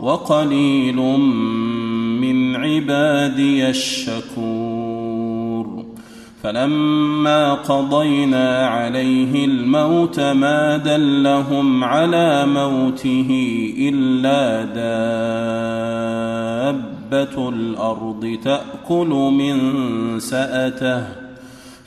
وقليل من عبادي الشكور. فلما قضينا عليه الموت ما دلهم على موته إلا دابة الأرض تأكل من سأته.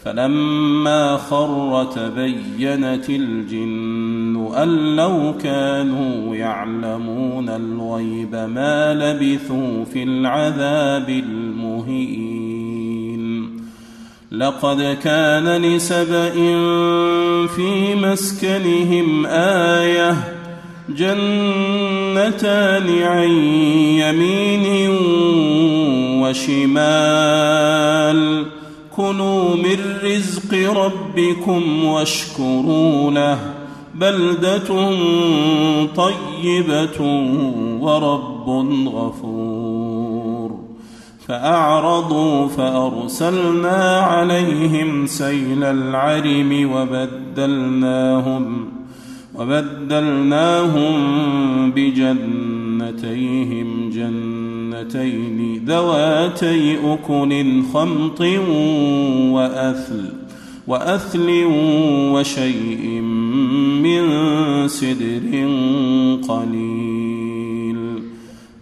فلما خر تبينت الجن أن لو كانوا يعلمون الغيب ما لبثوا في العذاب المهين. لقد كان لسبأ في مسكنهم آية جنتان عن يمين وشمال. كلوا من رزق ربكم واشكروا له. بلدة طيبة ورب غفور. فأعرضوا فأرسلنا عليهم سيل العرم وبدلناهم وبدلناهم بجنتيهم جنتين ذواتي أكل خمط وأثل. وأثل وشيء من سدر قليل.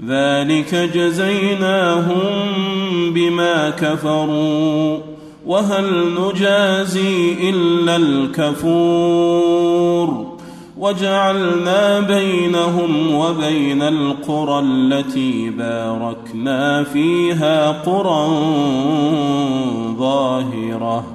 ذلك جزيناهم بما كفروا وهل نجازي إلا الكفور. وجعلنا بينهم وبين القرى التي باركنا فيها قرى ظاهرة.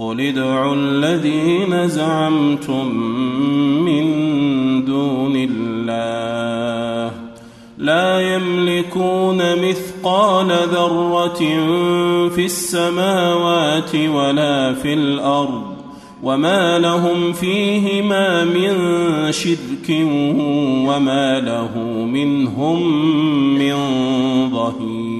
قل ادعوا الذين زعمتم من دون الله لا يملكون مثقال ذره في السماوات ولا في الأرض وما لهم فيهما من شرك وما له منهم من ظهير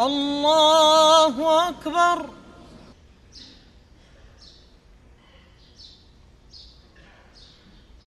الله أكبر.